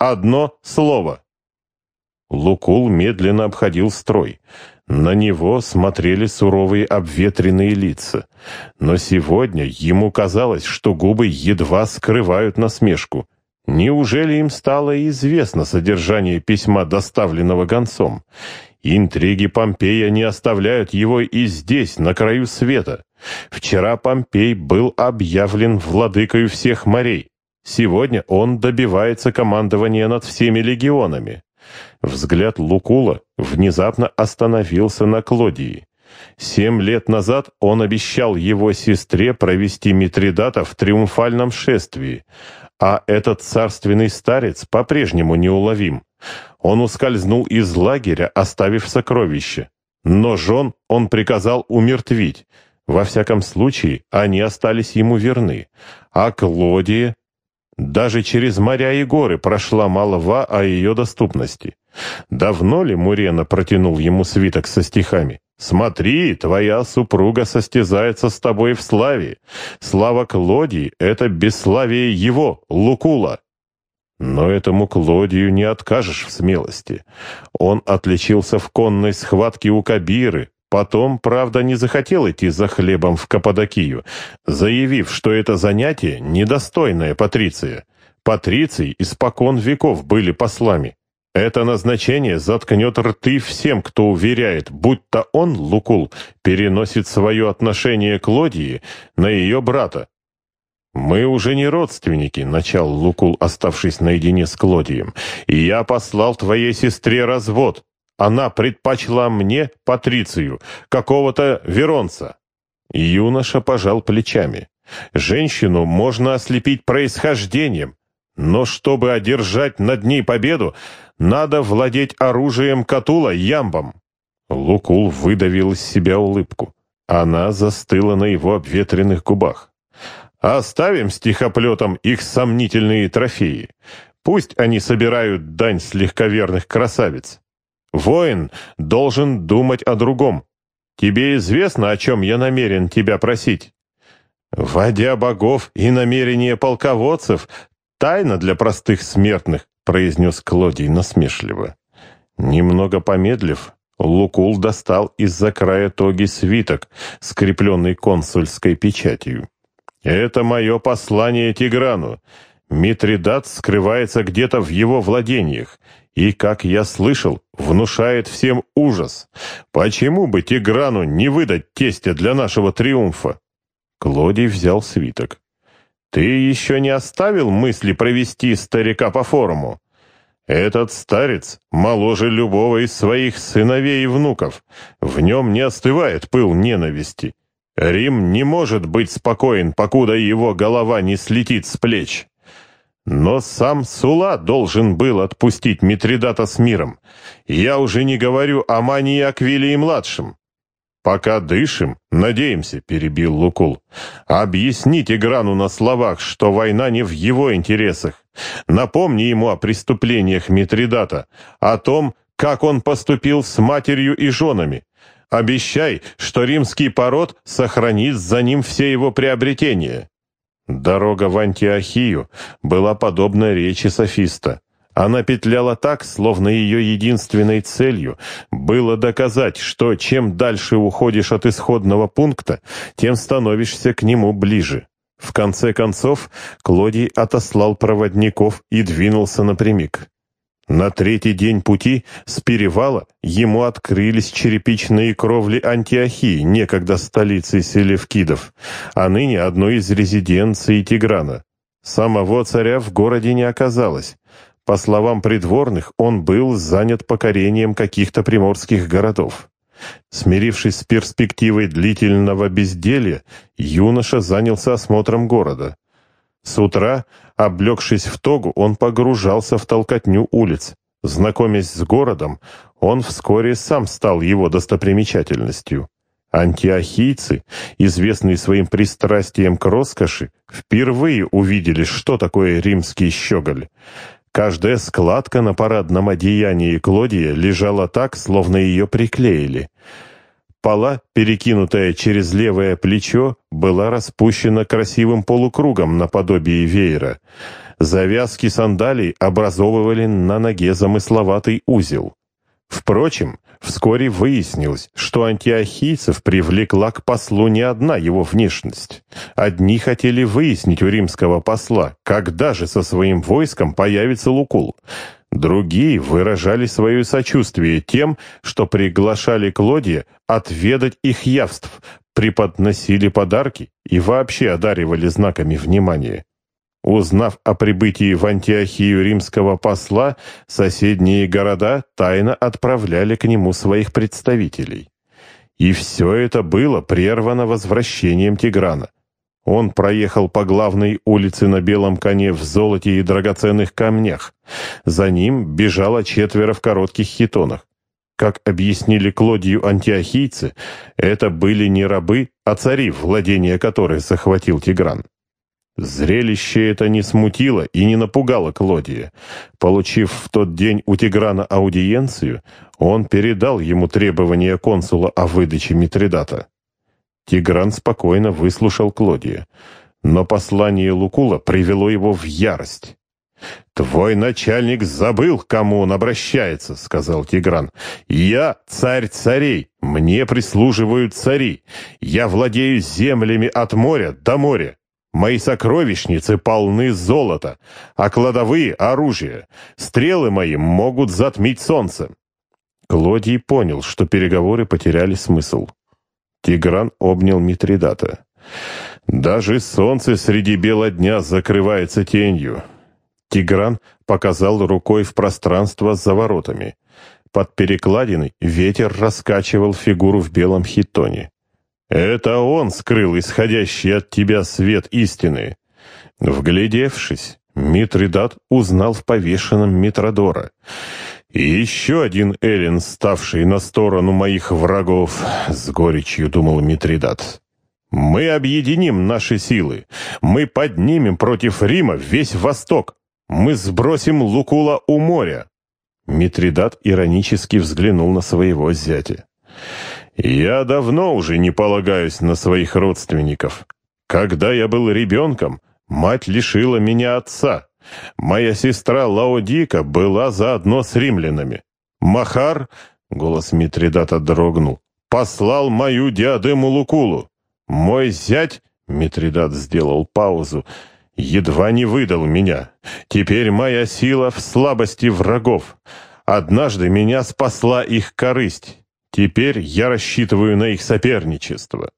одно слово». Лукул медленно обходил строй. На него смотрели суровые обветренные лица. Но сегодня ему казалось, что губы едва скрывают насмешку. Неужели им стало известно содержание письма, доставленного гонцом? Интриги Помпея не оставляют его и здесь, на краю света. Вчера Помпей был объявлен владыкой всех морей. Сегодня он добивается командования над всеми легионами. Взгляд Лукула внезапно остановился на Клодии. Семь лет назад он обещал его сестре провести Митридата в триумфальном шествии, а этот царственный старец по-прежнему неуловим. Он ускользнул из лагеря, оставив сокровище. Но жен он приказал умертвить. Во всяком случае, они остались ему верны. А Клодия даже через моря и горы прошла молва о ее доступности. Давно ли Мурена протянул ему свиток со стихами? «Смотри, твоя супруга состязается с тобой в славе. Слава Клодии — это бесславие его, Лукула». Но этому Клодию не откажешь в смелости. Он отличился в конной схватке у Кабиры, Потом, правда, не захотел идти за хлебом в Каппадокию, заявив, что это занятие недостойное Патриция. Патриций испокон веков были послами. Это назначение заткнет рты всем, кто уверяет, будто он, Лукул, переносит свое отношение к Лодии на ее брата. «Мы уже не родственники», — начал Лукул, оставшись наедине с Клодием. «И я послал твоей сестре развод. Она предпочла мне Патрицию, какого-то Веронца. Юноша пожал плечами. Женщину можно ослепить происхождением, но чтобы одержать над ней победу, надо владеть оружием Катула ямбом. Лукул выдавил из себя улыбку. Она застыла на его обветренных губах. Оставим стихоплетом их сомнительные трофеи. Пусть они собирают дань с легковерных красавиц. Воин должен думать о другом. Тебе известно, о чем я намерен тебя просить? Водя богов и намерения полководцев — тайна для простых смертных, произнес Клодий насмешливо. Немного помедлив, Лукул достал из-за края тоги свиток, скрепленный консульской печатью. «Это мое послание Тиграну. Митридат скрывается где-то в его владениях и, как я слышал, внушает всем ужас. Почему бы Тиграну не выдать тестя для нашего триумфа? Клодий взял свиток. Ты еще не оставил мысли провести старика по форуму? Этот старец моложе любого из своих сыновей и внуков. В нем не остывает пыл ненависти. Рим не может быть спокоен, покуда его голова не слетит с плеч. Но сам Сула должен был отпустить Митридата с миром. Я уже не говорю о Мании Аквилии-младшем. «Пока дышим, надеемся», — перебил Лукул. «Объясните Грану на словах, что война не в его интересах. Напомни ему о преступлениях Митридата, о том, как он поступил с матерью и женами. Обещай, что римский пород сохранит за ним все его приобретения». Дорога в Антиохию была подобна речи софиста. Она петляла так, словно ее единственной целью было доказать, что чем дальше уходишь от исходного пункта, тем становишься к нему ближе. В конце концов, Клодий отослал проводников и двинулся напрямик. На третий день пути с перевала ему открылись черепичные кровли Антиохии, некогда столицы селевкидов, а ныне одной из резиденций Тиграна. Самого царя в городе не оказалось. По словам придворных, он был занят покорением каких-то приморских городов. Смирившись с перспективой длительного безделья, юноша занялся осмотром города. С утра, облегшись в тогу, он погружался в толкотню улиц. Знакомясь с городом, он вскоре сам стал его достопримечательностью. Антиохийцы, известные своим пристрастием к роскоши, впервые увидели, что такое римский щеголь. Каждая складка на парадном одеянии Клодия лежала так, словно ее приклеили — Пола, перекинутая через левое плечо, была распущена красивым полукругом наподобие веера. Завязки сандалий образовывали на ноге замысловатый узел. Впрочем, вскоре выяснилось, что антиохийцев привлекла к послу не одна его внешность. Одни хотели выяснить у римского посла, когда же со своим войском появится Лукул. Другие выражали свое сочувствие тем, что приглашали Клодия отведать их явств, преподносили подарки и вообще одаривали знаками внимания. Узнав о прибытии в Антиохию римского посла, соседние города тайно отправляли к нему своих представителей. И все это было прервано возвращением Тиграна. Он проехал по главной улице на белом коне в золоте и драгоценных камнях. За ним бежало четверо в коротких хитонах. Как объяснили Клодию антиохийцы, это были не рабы, а цари, владения которых захватил Тигран. Зрелище это не смутило и не напугало Клодия. Получив в тот день у Тиграна аудиенцию, он передал ему требования консула о выдаче Митридата. Тигран спокойно выслушал Клодия, но послание Лукула привело его в ярость. «Твой начальник забыл, к кому он обращается», — сказал Тигран. «Я царь царей, мне прислуживают цари. Я владею землями от моря до моря. Мои сокровищницы полны золота, а кладовые — оружие. Стрелы мои могут затмить солнце». Клодий понял, что переговоры потеряли смысл. Тигран обнял Митридата. «Даже солнце среди бела дня закрывается тенью». Тигран показал рукой в пространство за воротами. Под перекладиной ветер раскачивал фигуру в белом хитоне. Это он скрыл исходящий от тебя свет истины. Вглядевшись, Митридат узнал в повешенном Митродора. И еще один Эллин, ставший на сторону моих врагов, с горечью думал Митридат. Мы объединим наши силы. Мы поднимем против Рима весь Восток. Мы сбросим Лукула у моря. Митридат иронически взглянул на своего зятя. Я давно уже не полагаюсь на своих родственников. Когда я был ребенком, мать лишила меня отца. Моя сестра Лаодика была заодно с римлянами. Махар, голос Митридата дрогнул, послал мою диадему Лукулу. Мой зять, Митридат сделал паузу, едва не выдал меня. Теперь моя сила в слабости врагов. Однажды меня спасла их корысть. Теперь я рассчитываю на их соперничество.